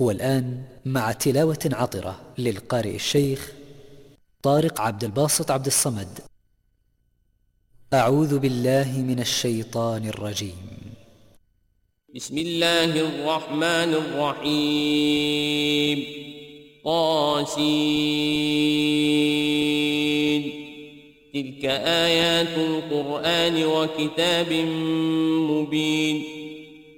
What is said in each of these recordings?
والآن مع تلاوة عطرة للقارئ الشيخ طارق عبد الباسط عبد الصمد. أعوذ بالله من الشيطان الرجيم. بسم الله الرحمن الرحيم. قاسين تلك آيات القرآن وكتاب مبين.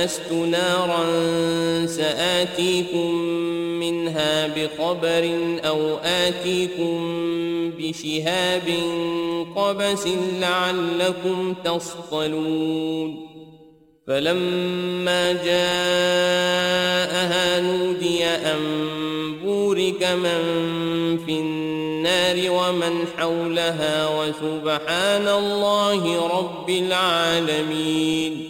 لمست نارا سآتيكم منها بقبر أو آتيكم بشهاب قبس لعلكم تصطلون. فلما جاءها نودي أن بورك من في النار ومن حولها وسبحان الله رب العالمين.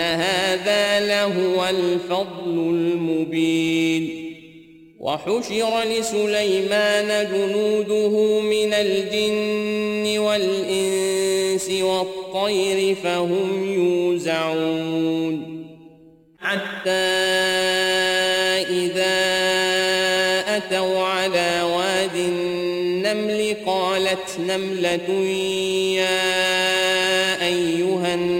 ان هذا لهو الفضل المبين وحشر لسليمان جنوده من الجن والانس والطير فهم يوزعون حتى اذا اتوا على واد النمل قالت نمله يا ايها النمل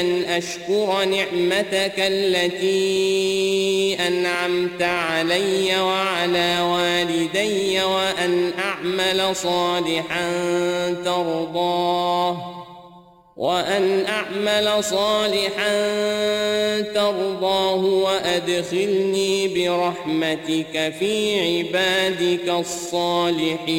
أن أشكر نعمتك التي أنعمت علي وعلى والدي وأن أعمل صالحا ترضاه وأن أعمل صالحا ترضاه وأدخلني برحمتك في عبادك الصالحين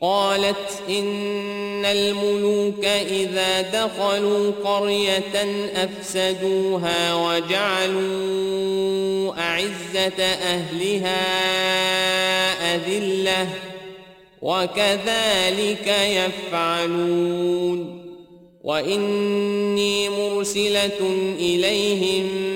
قالت إن الملوك إذا دخلوا قرية أفسدوها وجعلوا أعزة أهلها أذلة وكذلك يفعلون وإني مرسلة إليهم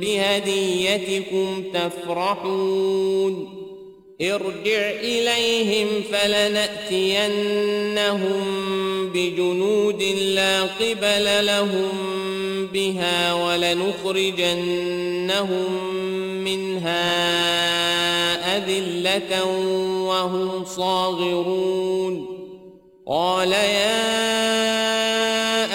بهديتكم تفرحون. ارجع إليهم فلنأتينهم بجنود لا قبل لهم بها ولنخرجنهم منها أذلة وهم صاغرون. قال يا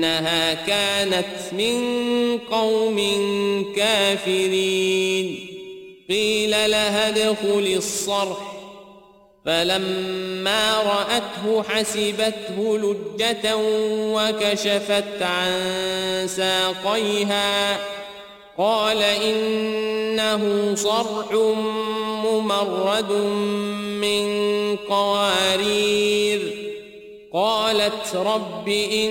إنها كانت من قوم كافرين. قيل لها ادخل الصرح. فلما رأته حسبته لجة وكشفت عن ساقيها. قال إنه صرح ممرد من قوارير. قالت رب إن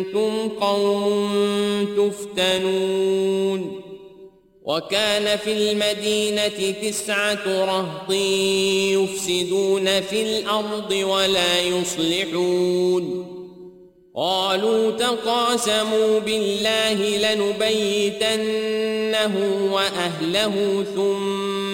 أنتم قوم تفتنون وكان في المدينة تسعة رهط يفسدون في الأرض ولا يصلحون قالوا تقاسموا بالله لنبيتنه وأهله ثم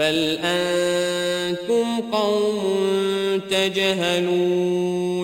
بل أنتم قوم تجهلون